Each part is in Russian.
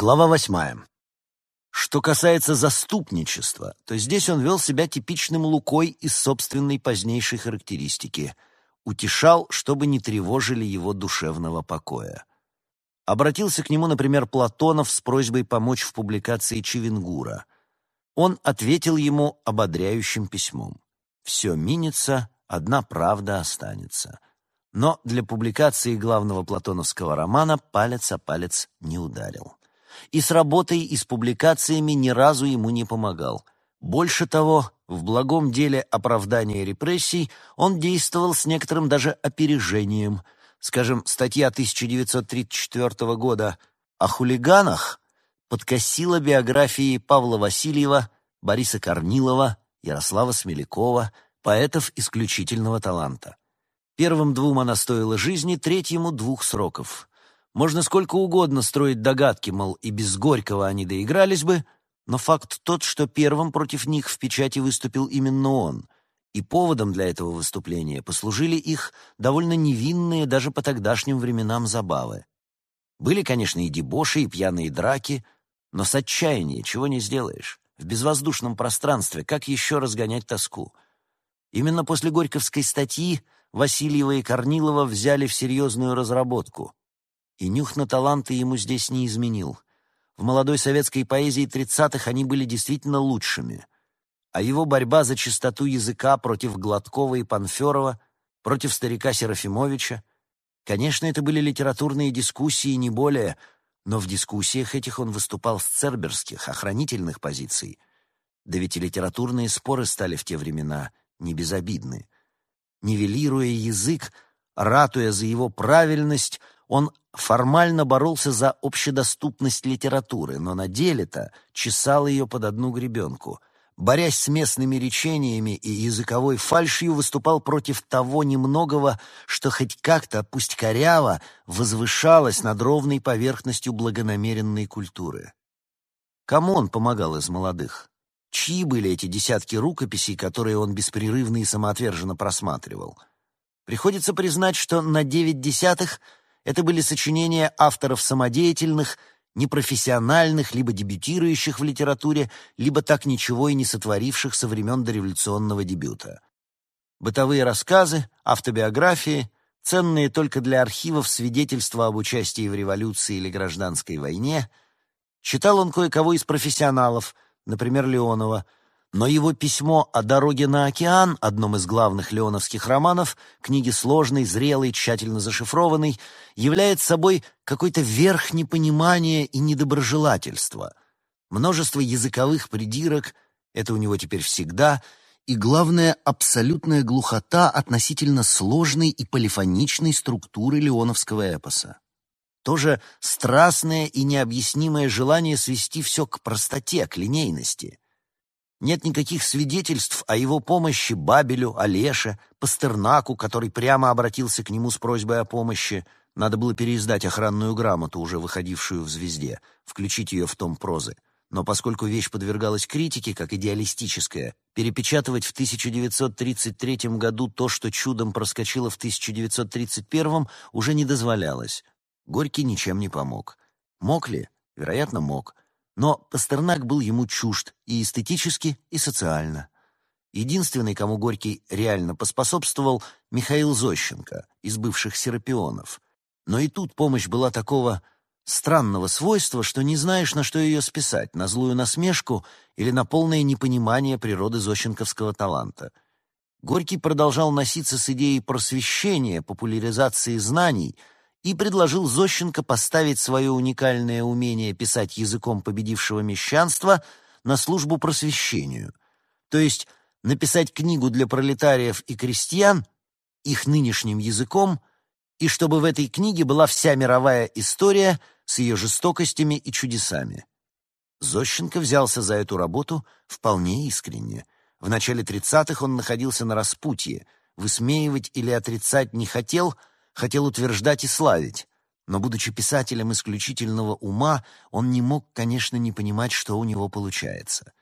Глава восьмая. Что касается заступничества, то здесь он вел себя типичным Лукой из собственной позднейшей характеристики. Утешал, чтобы не тревожили его душевного покоя. Обратился к нему, например, Платонов с просьбой помочь в публикации Чевенгура. Он ответил ему ободряющим письмом. «Все минится, одна правда останется». Но для публикации главного платоновского романа палец о палец не ударил и с работой и с публикациями ни разу ему не помогал. Больше того, в благом деле оправдания репрессий он действовал с некоторым даже опережением. Скажем, статья 1934 года о хулиганах подкосила биографии Павла Васильева, Бориса Корнилова, Ярослава Смелякова, поэтов исключительного таланта. Первым двум она стоила жизни, третьему — двух сроков. Можно сколько угодно строить догадки, мол, и без Горького они доигрались бы, но факт тот, что первым против них в печати выступил именно он, и поводом для этого выступления послужили их довольно невинные даже по тогдашним временам забавы. Были, конечно, и дебоши, и пьяные драки, но с отчаяния чего не сделаешь. В безвоздушном пространстве как еще разгонять тоску? Именно после Горьковской статьи Васильева и Корнилова взяли в серьезную разработку и нюх на таланты ему здесь не изменил. В молодой советской поэзии тридцатых они были действительно лучшими. А его борьба за чистоту языка против Гладкова и Панферова, против старика Серафимовича, конечно, это были литературные дискуссии, не более, но в дискуссиях этих он выступал с церберских, охранительных позиций. Да ведь и литературные споры стали в те времена не безобидны. Нивелируя язык, ратуя за его правильность, он формально боролся за общедоступность литературы, но на деле-то чесал ее под одну гребенку. Борясь с местными речениями и языковой фальшью, выступал против того немногого, что хоть как-то, пусть коряво, возвышалось над ровной поверхностью благонамеренной культуры. Кому он помогал из молодых? Чьи были эти десятки рукописей, которые он беспрерывно и самоотверженно просматривал? Приходится признать, что на девять десятых — это были сочинения авторов самодеятельных, непрофессиональных, либо дебютирующих в литературе, либо так ничего и не сотворивших со времен дореволюционного дебюта. Бытовые рассказы, автобиографии, ценные только для архивов свидетельства об участии в революции или гражданской войне. Читал он кое-кого из профессионалов, например, Леонова – но его письмо о дороге на океан, одном из главных леоновских романов, книги сложной, зрелой, тщательно зашифрованной, является собой какой-то верх непонимания и недоброжелательства. Множество языковых придирок — это у него теперь всегда, и, главное, абсолютная глухота относительно сложной и полифоничной структуры леоновского эпоса. Тоже страстное и необъяснимое желание свести все к простоте, к линейности — нет никаких свидетельств о его помощи Бабелю, Олеше, Пастернаку, который прямо обратился к нему с просьбой о помощи. Надо было переиздать охранную грамоту, уже выходившую в «Звезде», включить ее в том прозы. Но поскольку вещь подвергалась критике, как идеалистическая, перепечатывать в 1933 году то, что чудом проскочило в 1931, уже не дозволялось. Горький ничем не помог. Мог ли? Вероятно, мог. Но Пастернак был ему чужд и эстетически, и социально. Единственный, кому Горький реально поспособствовал, Михаил Зощенко из бывших серапионов. Но и тут помощь была такого странного свойства, что не знаешь, на что ее списать, на злую насмешку или на полное непонимание природы зощенковского таланта. Горький продолжал носиться с идеей просвещения, популяризации знаний — и предложил Зощенко поставить свое уникальное умение писать языком победившего мещанства на службу просвещению, то есть написать книгу для пролетариев и крестьян их нынешним языком, и чтобы в этой книге была вся мировая история с ее жестокостями и чудесами. Зощенко взялся за эту работу вполне искренне. В начале 30-х он находился на распутье, высмеивать или отрицать не хотел — хотел утверждать и славить, но, будучи писателем исключительного ума, он не мог, конечно, не понимать, что у него получается.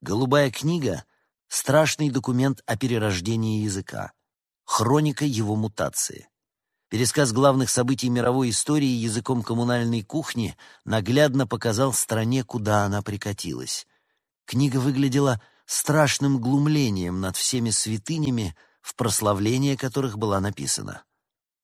«Голубая книга» — страшный документ о перерождении языка, хроника его мутации. Пересказ главных событий мировой истории языком коммунальной кухни наглядно показал стране, куда она прикатилась. Книга выглядела страшным глумлением над всеми святынями, в прославление которых была написана.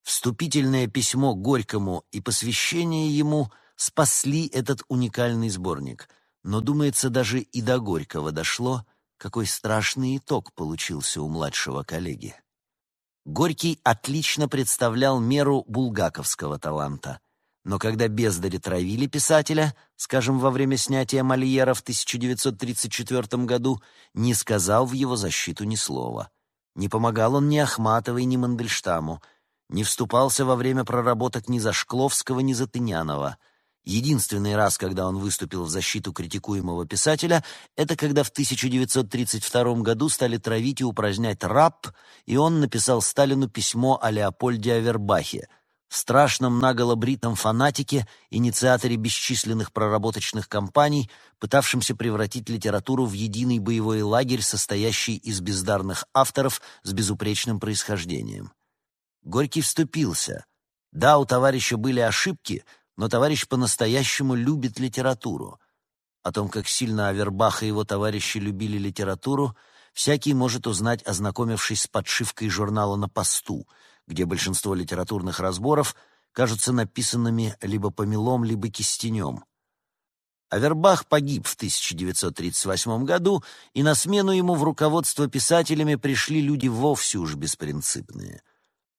Вступительное письмо Горькому и посвящение ему спасли этот уникальный сборник, но, думается, даже и до Горького дошло, какой страшный итог получился у младшего коллеги. Горький отлично представлял меру булгаковского таланта. Но когда бездари травили писателя, скажем, во время снятия Мольера в 1934 году, не сказал в его защиту ни слова. Не помогал он ни Ахматовой, ни Мандельштаму, не вступался во время проработок ни за Шкловского, ни за Тынянова — Единственный раз, когда он выступил в защиту критикуемого писателя, это когда в 1932 году стали травить и упразднять раб, и он написал Сталину письмо о Леопольде Авербахе, страшном наголо-бритом фанатике, инициаторе бесчисленных проработочных кампаний, пытавшемся превратить литературу в единый боевой лагерь, состоящий из бездарных авторов с безупречным происхождением. Горький вступился. Да, у товарища были ошибки — но товарищ по-настоящему любит литературу. О том, как сильно Авербах и его товарищи любили литературу, всякий может узнать, ознакомившись с подшивкой журнала «На посту», где большинство литературных разборов кажутся написанными либо помелом, либо кистенем. Авербах погиб в 1938 году, и на смену ему в руководство писателями пришли люди вовсе уж беспринципные —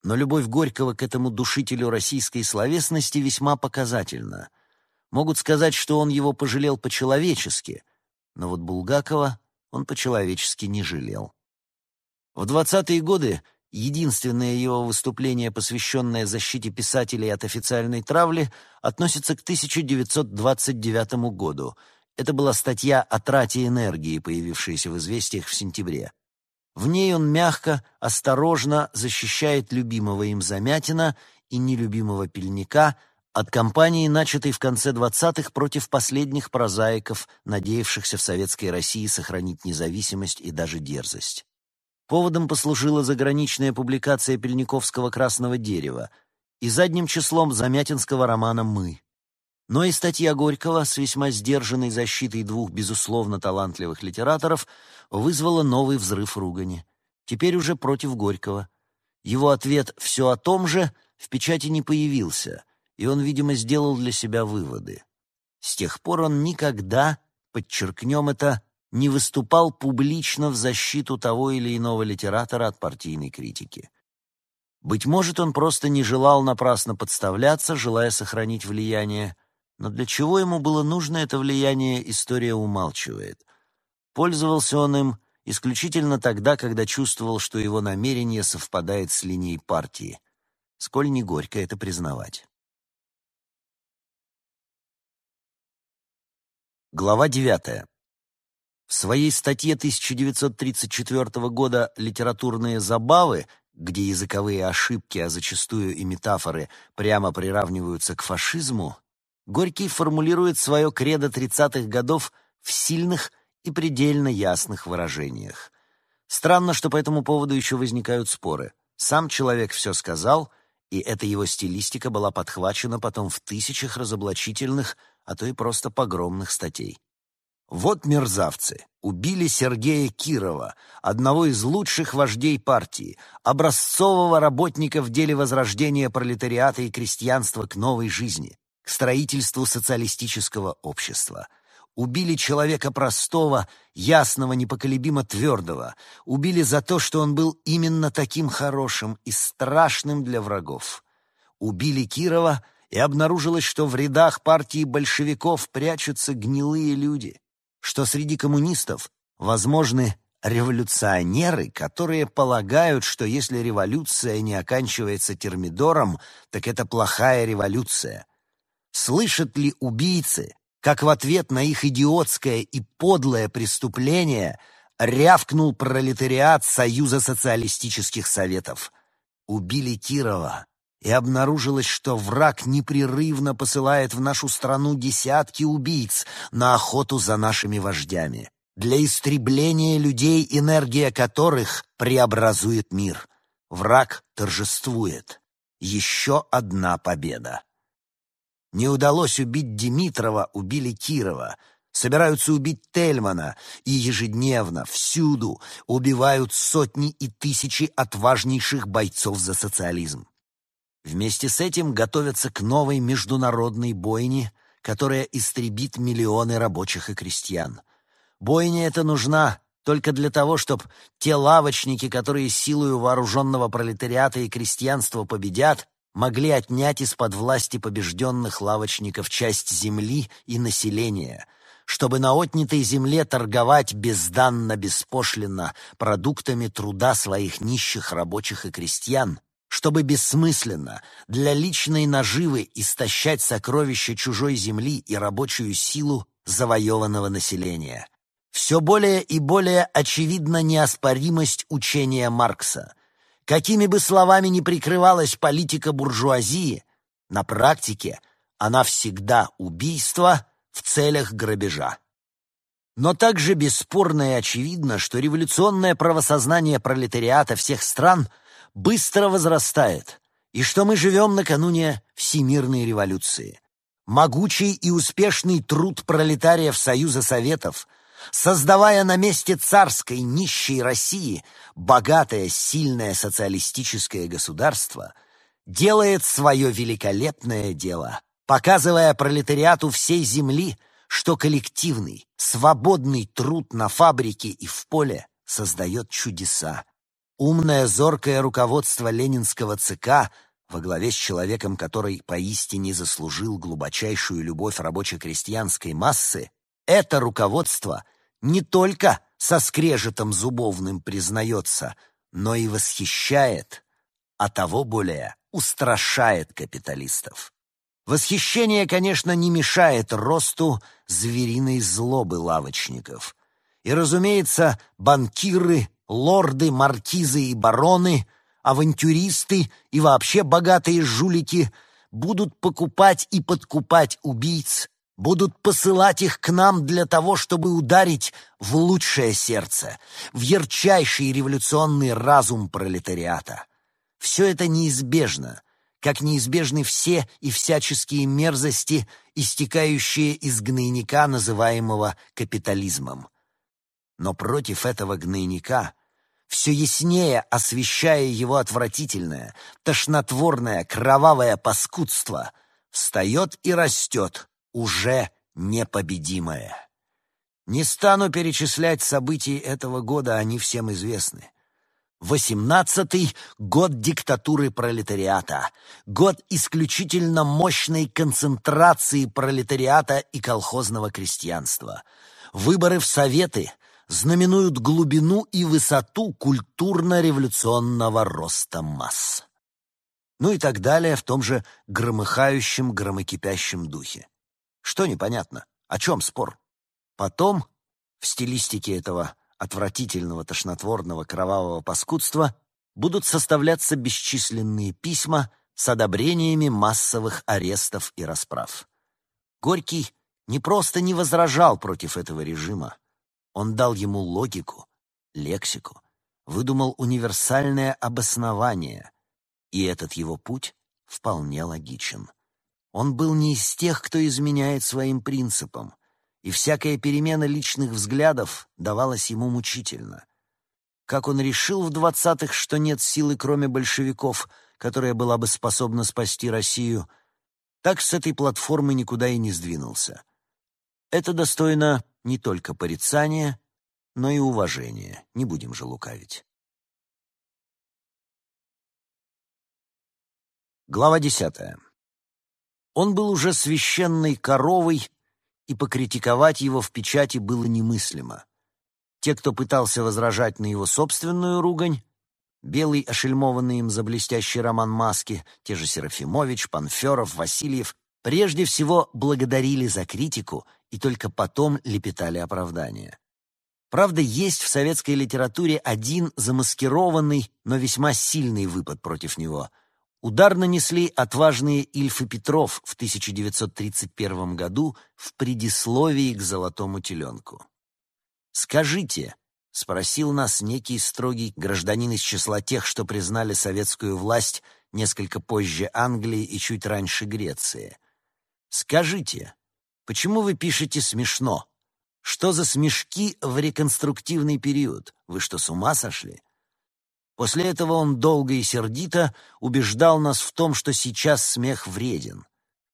но любовь Горького к этому душителю российской словесности весьма показательна. Могут сказать, что он его пожалел по-человечески, но вот Булгакова он по-человечески не жалел. В 20-е годы единственное его выступление, посвященное защите писателей от официальной травли, относится к 1929 году. Это была статья о трате энергии, появившаяся в «Известиях» в сентябре. В ней он мягко, осторожно защищает любимого им Замятина и нелюбимого Пельника от кампании, начатой в конце 20-х против последних прозаиков, надеявшихся в советской России сохранить независимость и даже дерзость. Поводом послужила заграничная публикация Пельниковского «Красного дерева» и задним числом замятинского романа «Мы». Но и статья Горького с весьма сдержанной защитой двух, безусловно, талантливых литераторов вызвала новый взрыв ругани. Теперь уже против Горького. Его ответ «все о том же» в печати не появился, и он, видимо, сделал для себя выводы. С тех пор он никогда, подчеркнем это, не выступал публично в защиту того или иного литератора от партийной критики. Быть может, он просто не желал напрасно подставляться, желая сохранить влияние, но для чего ему было нужно это влияние, история умалчивает. Пользовался он им исключительно тогда, когда чувствовал, что его намерение совпадает с линией партии. Сколь не горько это признавать. Глава девятая. В своей статье 1934 года «Литературные забавы», где языковые ошибки, а зачастую и метафоры прямо приравниваются к фашизму, Горький формулирует свое кредо 30-х годов в сильных и предельно ясных выражениях. Странно, что по этому поводу еще возникают споры. Сам человек все сказал, и эта его стилистика была подхвачена потом в тысячах разоблачительных, а то и просто погромных статей. Вот мерзавцы. Убили Сергея Кирова, одного из лучших вождей партии, образцового работника в деле возрождения пролетариата и крестьянства к новой жизни к строительству социалистического общества. Убили человека простого, ясного, непоколебимо твердого. Убили за то, что он был именно таким хорошим и страшным для врагов. Убили Кирова, и обнаружилось, что в рядах партии большевиков прячутся гнилые люди, что среди коммунистов возможны революционеры, которые полагают, что если революция не оканчивается термидором, так это плохая революция — Слышат ли убийцы, как в ответ на их идиотское и подлое преступление рявкнул пролетариат Союза социалистических советов? Убили Кирова, и обнаружилось, что враг непрерывно посылает в нашу страну десятки убийц на охоту за нашими вождями, для истребления людей, энергия которых преобразует мир. Враг торжествует. Еще одна победа. Не удалось убить Димитрова, убили Кирова. Собираются убить Тельмана, и ежедневно, всюду убивают сотни и тысячи отважнейших бойцов за социализм. Вместе с этим готовятся к новой международной бойне, которая истребит миллионы рабочих и крестьян. Бойня эта нужна только для того, чтобы те лавочники, которые силою вооруженного пролетариата и крестьянства победят, могли отнять из-под власти побежденных лавочников часть земли и населения, чтобы на отнятой земле торговать безданно-беспошлино продуктами труда своих нищих рабочих и крестьян, чтобы бессмысленно для личной наживы истощать сокровища чужой земли и рабочую силу завоеванного населения. Все более и более очевидна неоспоримость учения Маркса. Какими бы словами ни прикрывалась политика буржуазии, на практике она всегда убийство в целях грабежа. Но также бесспорно и очевидно, что революционное правосознание пролетариата всех стран быстро возрастает, и что мы живем накануне Всемирной революции. Могучий и успешный труд пролетариев Союза Советов создавая на месте царской нищей России богатое, сильное социалистическое государство, делает свое великолепное дело, показывая пролетариату всей земли, что коллективный, свободный труд на фабрике и в поле создает чудеса. Умное, зоркое руководство ленинского ЦК во главе с человеком, который поистине заслужил глубочайшую любовь рабоче-крестьянской массы, это руководство не только со скрежетом зубовным признается, но и восхищает, а того более устрашает капиталистов. Восхищение, конечно, не мешает росту звериной злобы лавочников. И, разумеется, банкиры, лорды, маркизы и бароны, авантюристы и вообще богатые жулики будут покупать и подкупать убийц, будут посылать их к нам для того, чтобы ударить в лучшее сердце, в ярчайший революционный разум пролетариата. Все это неизбежно, как неизбежны все и всяческие мерзости, истекающие из гнойника, называемого капитализмом. Но против этого гнойника, все яснее освещая его отвратительное, тошнотворное, кровавое паскудство, встает и растет уже непобедимое. Не стану перечислять события этого года, они всем известны. Восемнадцатый — год диктатуры пролетариата, год исключительно мощной концентрации пролетариата и колхозного крестьянства. Выборы в Советы знаменуют глубину и высоту культурно-революционного роста масс. Ну и так далее в том же громыхающем, громокипящем духе. Что непонятно? О чем спор? Потом, в стилистике этого отвратительного, тошнотворного, кровавого паскудства будут составляться бесчисленные письма с одобрениями массовых арестов и расправ. Горький не просто не возражал против этого режима, он дал ему логику, лексику, выдумал универсальное обоснование, и этот его путь вполне логичен. Он был не из тех, кто изменяет своим принципам, и всякая перемена личных взглядов давалась ему мучительно. Как он решил в двадцатых, что нет силы, кроме большевиков, которая была бы способна спасти Россию, так с этой платформы никуда и не сдвинулся. Это достойно не только порицания, но и уважения, не будем же лукавить. Глава десятая. Он был уже священной коровой, и покритиковать его в печати было немыслимо. Те, кто пытался возражать на его собственную ругань, Белый, ошельмованный им за блестящий роман «Маски», те же Серафимович, Панферов, Васильев, прежде всего благодарили за критику и только потом лепетали оправдания. Правда, есть в советской литературе один замаскированный, но весьма сильный выпад против него — Удар нанесли отважные Ильф и Петров в 1931 году в предисловии к «Золотому теленку». «Скажите», — спросил нас некий строгий гражданин из числа тех, что признали советскую власть несколько позже Англии и чуть раньше Греции. Скажите, почему вы пишете смешно? Что за смешки в реконструктивный период? Вы что, с ума сошли? После этого он долго и сердито убеждал нас в том, что сейчас смех вреден.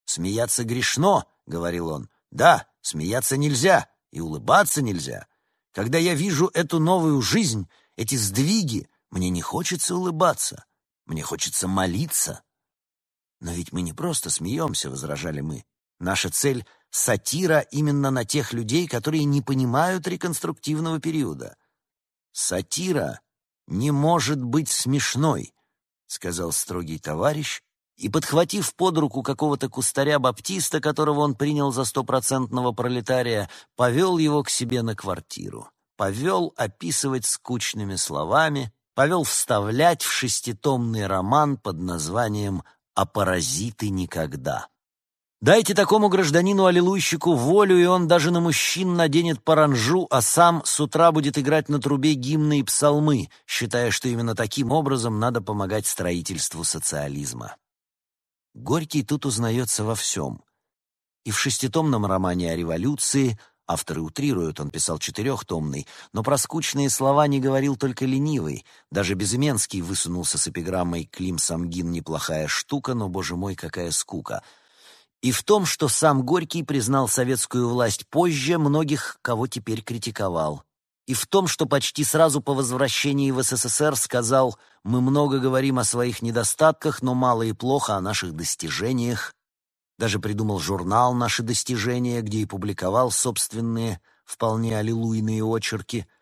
«Смеяться грешно», — говорил он. «Да, смеяться нельзя, и улыбаться нельзя. Когда я вижу эту новую жизнь, эти сдвиги, мне не хочется улыбаться, мне хочется молиться». «Но ведь мы не просто смеемся», — возражали мы. «Наша цель — сатира именно на тех людей, которые не понимают реконструктивного периода». «Сатира не может быть смешной», — сказал строгий товарищ, и, подхватив под руку какого-то кустаря-баптиста, которого он принял за стопроцентного пролетария, повел его к себе на квартиру. Повел описывать скучными словами, повел вставлять в шеститомный роман под названием «А паразиты никогда». Дайте такому гражданину-аллилуйщику волю, и он даже на мужчин наденет паранжу, а сам с утра будет играть на трубе гимны и псалмы, считая, что именно таким образом надо помогать строительству социализма. Горький тут узнается во всем. И в шеститомном романе о революции, авторы утрируют, он писал четырехтомный, но про скучные слова не говорил только ленивый, даже Безыменский высунулся с эпиграммой «Клим Самгин неплохая штука, но, боже мой, какая скука», и в том, что сам Горький признал советскую власть позже многих, кого теперь критиковал. И в том, что почти сразу по возвращении в СССР сказал «Мы много говорим о своих недостатках, но мало и плохо о наших достижениях». Даже придумал журнал «Наши достижения», где и публиковал собственные, вполне аллилуйные очерки –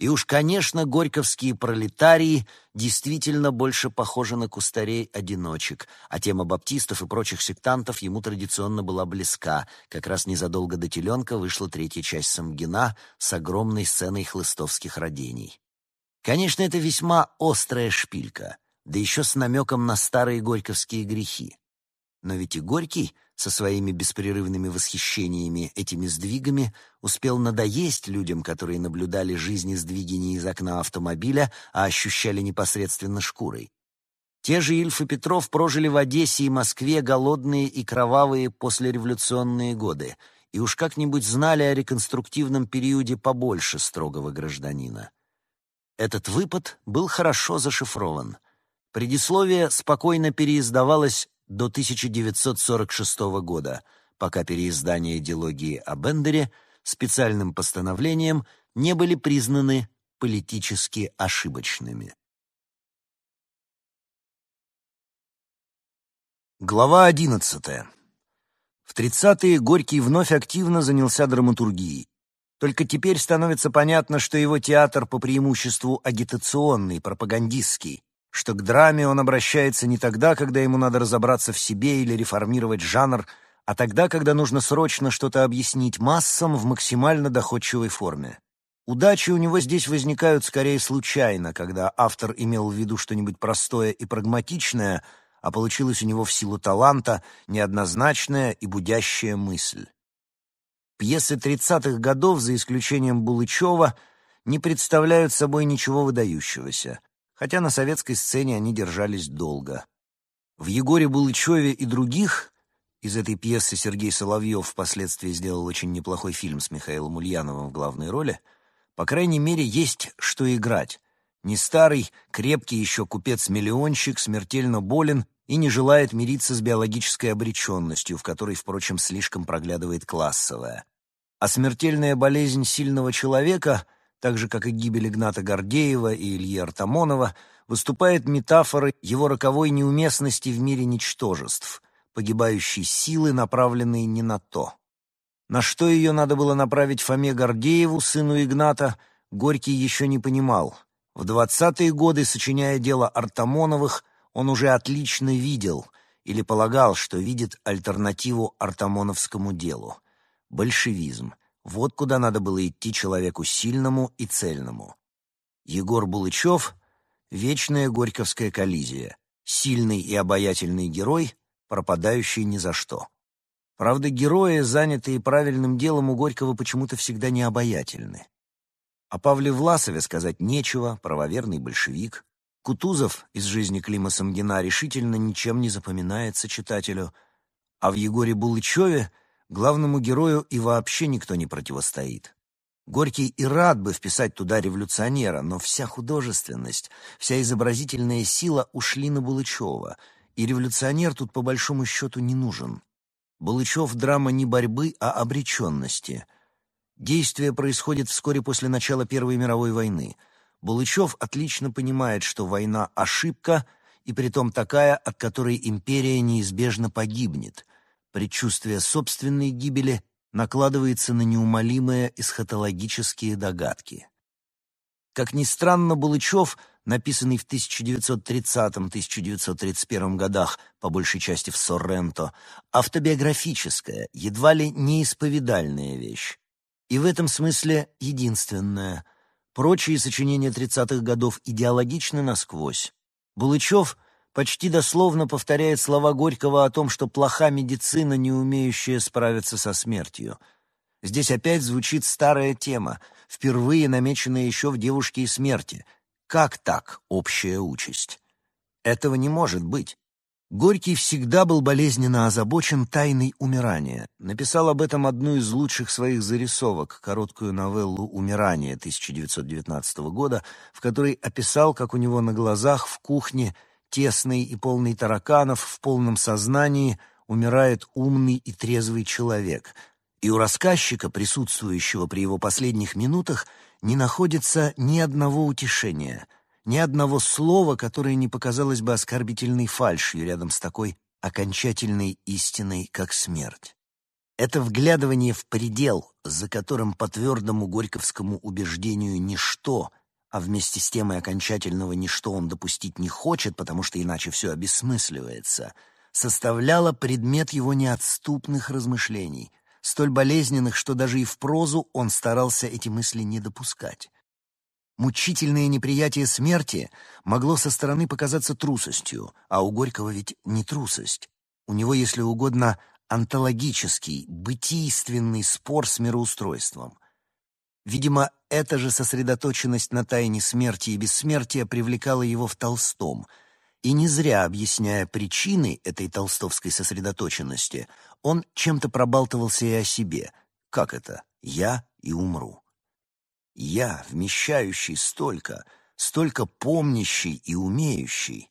и уж, конечно, горьковские пролетарии действительно больше похожи на кустарей-одиночек, а тема баптистов и прочих сектантов ему традиционно была близка. Как раз незадолго до «Теленка» вышла третья часть «Самгина» с огромной сценой хлыстовских родений. Конечно, это весьма острая шпилька, да еще с намеком на старые горьковские грехи. Но ведь и Горький со своими беспрерывными восхищениями этими сдвигами успел надоесть людям, которые наблюдали жизни сдвиги не из окна автомобиля, а ощущали непосредственно шкурой. Те же Ильф и Петров прожили в Одессе и Москве голодные и кровавые послереволюционные годы и уж как-нибудь знали о реконструктивном периоде побольше строгого гражданина. Этот выпад был хорошо зашифрован. Предисловие спокойно переиздавалось до 1946 года, пока переиздания идеологии о Бендере специальным постановлением не были признаны политически ошибочными. Глава 11. В 30-е Горький вновь активно занялся драматургией. Только теперь становится понятно, что его театр по преимуществу агитационный, пропагандистский, что к драме он обращается не тогда, когда ему надо разобраться в себе или реформировать жанр, а тогда, когда нужно срочно что-то объяснить массам в максимально доходчивой форме. Удачи у него здесь возникают скорее случайно, когда автор имел в виду что-нибудь простое и прагматичное, а получилась у него в силу таланта неоднозначная и будящая мысль. Пьесы 30-х годов, за исключением Булычева, не представляют собой ничего выдающегося хотя на советской сцене они держались долго. В Егоре Булычеве и других из этой пьесы Сергей Соловьев впоследствии сделал очень неплохой фильм с Михаилом Ульяновым в главной роли. По крайней мере, есть что играть. Не старый, крепкий еще купец-миллионщик, смертельно болен и не желает мириться с биологической обреченностью, в которой, впрочем, слишком проглядывает классовая. А смертельная болезнь сильного человека — так же, как и гибель Игната Гордеева и Ильи Артамонова, выступает метафорой его роковой неуместности в мире ничтожеств, погибающей силы, направленной не на то. На что ее надо было направить Фоме Гордееву, сыну Игната, Горький еще не понимал. В двадцатые годы, сочиняя дело Артамоновых, он уже отлично видел или полагал, что видит альтернативу артамоновскому делу — большевизм, вот куда надо было идти человеку сильному и цельному. Егор Булычев — вечная горьковская коллизия, сильный и обаятельный герой, пропадающий ни за что. Правда, герои, занятые правильным делом, у Горького почему-то всегда не обаятельны. О Павле Власове сказать нечего, правоверный большевик. Кутузов из жизни Клима Самгина решительно ничем не запоминается читателю, а в Егоре Булычеве главному герою и вообще никто не противостоит. Горький и рад бы вписать туда революционера, но вся художественность, вся изобразительная сила ушли на Булычева, и революционер тут по большому счету не нужен. Булычев — драма не борьбы, а обреченности. Действие происходит вскоре после начала Первой мировой войны — Булычев отлично понимает, что война — ошибка, и притом такая, от которой империя неизбежно погибнет. Предчувствие собственной гибели накладывается на неумолимые эсхатологические догадки. Как ни странно, Булычев, написанный в 1930-1931 годах, по большей части в Сорренто, автобиографическая, едва ли неисповедальная вещь. И в этом смысле единственная — Прочие сочинения 30-х годов идеологичны насквозь. Булычев почти дословно повторяет слова Горького о том, что плоха медицина, не умеющая справиться со смертью. Здесь опять звучит старая тема, впервые намеченная еще в «Девушке и смерти». Как так общая участь? Этого не может быть. Горький всегда был болезненно озабочен тайной умирания. Написал об этом одну из лучших своих зарисовок, короткую новеллу «Умирание» 1919 года, в которой описал, как у него на глазах в кухне, тесной и полной тараканов, в полном сознании, умирает умный и трезвый человек. И у рассказчика, присутствующего при его последних минутах, не находится ни одного утешения — ни одного слова, которое не показалось бы оскорбительной фальшью рядом с такой окончательной истиной, как смерть. Это вглядывание в предел, за которым по твердому горьковскому убеждению ничто, а вместе с тем и окончательного ничто он допустить не хочет, потому что иначе все обесмысливается, составляло предмет его неотступных размышлений, столь болезненных, что даже и в прозу он старался эти мысли не допускать. Мучительное неприятие смерти могло со стороны показаться трусостью, а у Горького ведь не трусость. У него, если угодно, онтологический, бытийственный спор с мироустройством. Видимо, эта же сосредоточенность на тайне смерти и бессмертия привлекала его в Толстом. И не зря, объясняя причины этой толстовской сосредоточенности, он чем-то пробалтывался и о себе. Как это? «Я и умру». Я, вмещающий столько, столько помнящий и умеющий.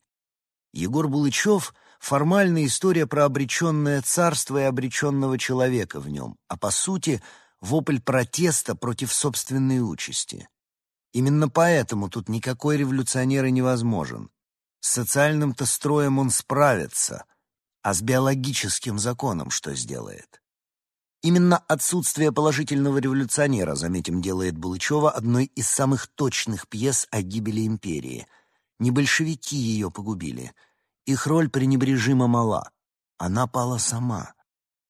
Егор Булычев — формальная история про обреченное царство и обреченного человека в нем, а по сути — вопль протеста против собственной участи. Именно поэтому тут никакой революционер и невозможен. С социальным-то строем он справится, а с биологическим законом что сделает? Именно отсутствие положительного революционера, заметим, делает Булычева одной из самых точных пьес о гибели империи. Не большевики ее погубили. Их роль пренебрежимо мала. Она пала сама.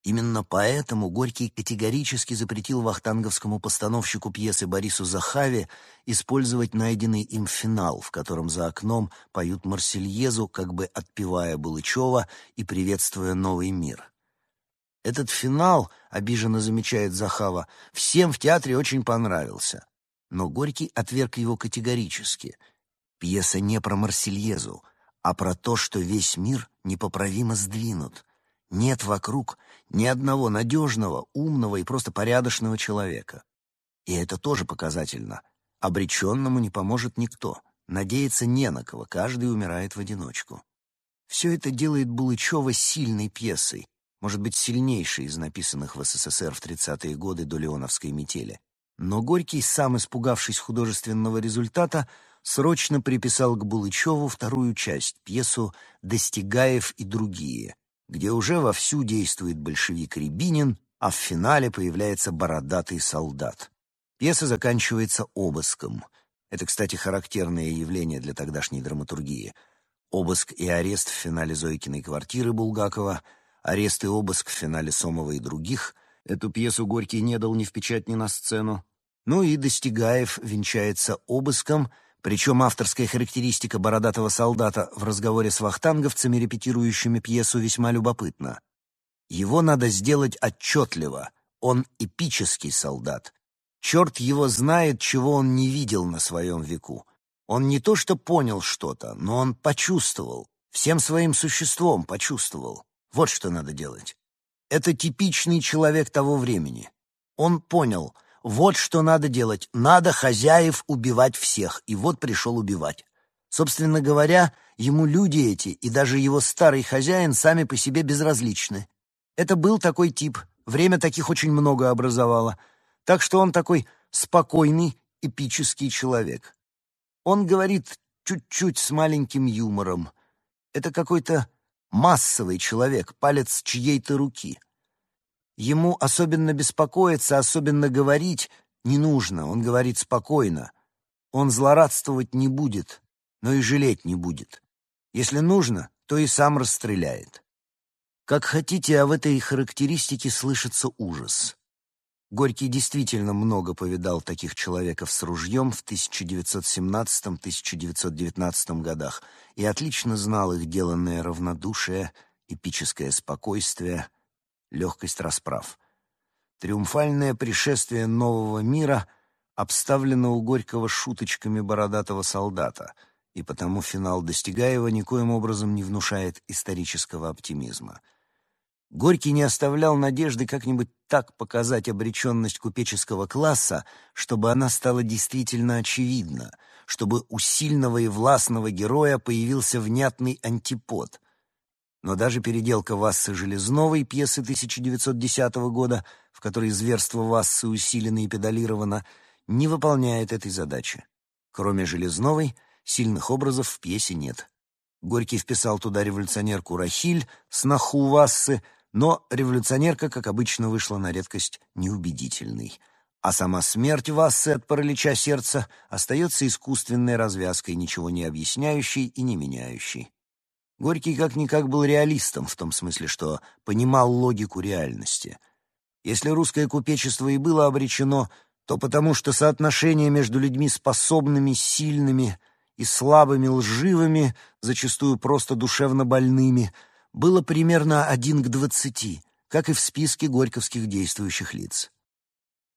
Именно поэтому Горький категорически запретил вахтанговскому постановщику пьесы Борису Захаве использовать найденный им финал, в котором за окном поют Марсельезу, как бы отпевая Булычева и приветствуя новый мир. Этот финал, обиженно замечает Захава, всем в театре очень понравился. Но Горький отверг его категорически. Пьеса не про Марсельезу, а про то, что весь мир непоправимо сдвинут. Нет вокруг ни одного надежного, умного и просто порядочного человека. И это тоже показательно. Обреченному не поможет никто. Надеяться не на кого, каждый умирает в одиночку. Все это делает Булычева сильной пьесой, может быть, сильнейший из написанных в СССР в 30-е годы до Леоновской метели. Но Горький, сам испугавшись художественного результата, срочно приписал к Булычеву вторую часть, пьесу «Достигаев и другие», где уже вовсю действует большевик Рябинин, а в финале появляется бородатый солдат. Пьеса заканчивается обыском. Это, кстати, характерное явление для тогдашней драматургии. Обыск и арест в финале Зойкиной квартиры Булгакова — арест и обыск в финале Сомова и других. Эту пьесу Горький не дал ни в печать, ни на сцену. Ну и Достигаев венчается обыском, причем авторская характеристика бородатого солдата в разговоре с вахтанговцами, репетирующими пьесу, весьма любопытна. Его надо сделать отчетливо. Он эпический солдат. Черт его знает, чего он не видел на своем веку. Он не то что понял что-то, но он почувствовал, всем своим существом почувствовал. Вот что надо делать. Это типичный человек того времени. Он понял, вот что надо делать. Надо хозяев убивать всех. И вот пришел убивать. Собственно говоря, ему люди эти и даже его старый хозяин сами по себе безразличны. Это был такой тип. Время таких очень много образовало. Так что он такой спокойный, эпический человек. Он говорит чуть-чуть с маленьким юмором. Это какой-то массовый человек, палец чьей-то руки. Ему особенно беспокоиться, особенно говорить не нужно, он говорит спокойно. Он злорадствовать не будет, но и жалеть не будет. Если нужно, то и сам расстреляет. Как хотите, а в этой характеристике слышится ужас. Горький действительно много повидал таких человеков с ружьем в 1917-1919 годах и отлично знал их деланное равнодушие, эпическое спокойствие, легкость расправ. Триумфальное пришествие нового мира обставлено у Горького шуточками бородатого солдата, и потому финал Достигаева никоим образом не внушает исторического оптимизма — Горький не оставлял надежды как-нибудь так показать обреченность купеческого класса, чтобы она стала действительно очевидна, чтобы у сильного и властного героя появился внятный антипод. Но даже переделка Вассы Железновой, пьесы 1910 года, в которой зверство Вассы усилено и педалировано, не выполняет этой задачи. Кроме Железновой, сильных образов в пьесе нет. Горький вписал туда революционерку Рахиль, сноху Вассы, но революционерка, как обычно, вышла на редкость неубедительной. А сама смерть Вассы от паралича сердца остается искусственной развязкой, ничего не объясняющей и не меняющей. Горький как-никак был реалистом в том смысле, что понимал логику реальности. Если русское купечество и было обречено, то потому что соотношение между людьми способными, сильными и слабыми, лживыми, зачастую просто душевно больными — было примерно один к двадцати, как и в списке горьковских действующих лиц.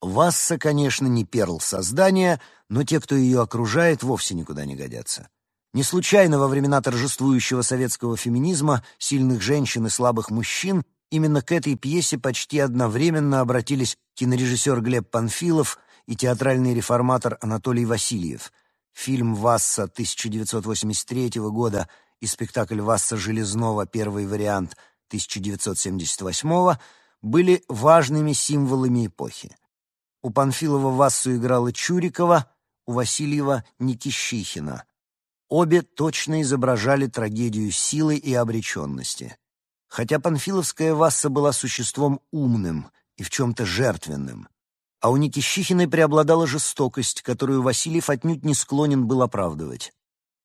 Васса, конечно, не перл создания, но те, кто ее окружает, вовсе никуда не годятся. Не случайно во времена торжествующего советского феминизма, сильных женщин и слабых мужчин, именно к этой пьесе почти одновременно обратились кинорежиссер Глеб Панфилов и театральный реформатор Анатолий Васильев. Фильм «Васса» 1983 года и спектакль Васса Железного «Первый вариант» 1978 были важными символами эпохи. У Панфилова Вассу играла Чурикова, у Васильева — Никищихина. Обе точно изображали трагедию силы и обреченности. Хотя Панфиловская Васса была существом умным и в чем-то жертвенным, а у Никищихиной преобладала жестокость, которую Васильев отнюдь не склонен был оправдывать.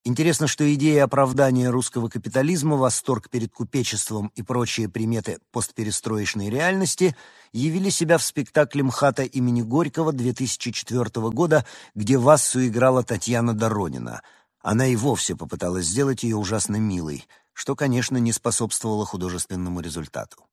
Интересно, что идея оправдания русского капитализма, восторг перед купечеством и прочие приметы постперестроечной реальности явили себя в спектакле МХАТа имени Горького 2004 года, где Вассу играла Татьяна Доронина. Она и вовсе попыталась сделать ее ужасно милой, что, конечно, не способствовало художественному результату.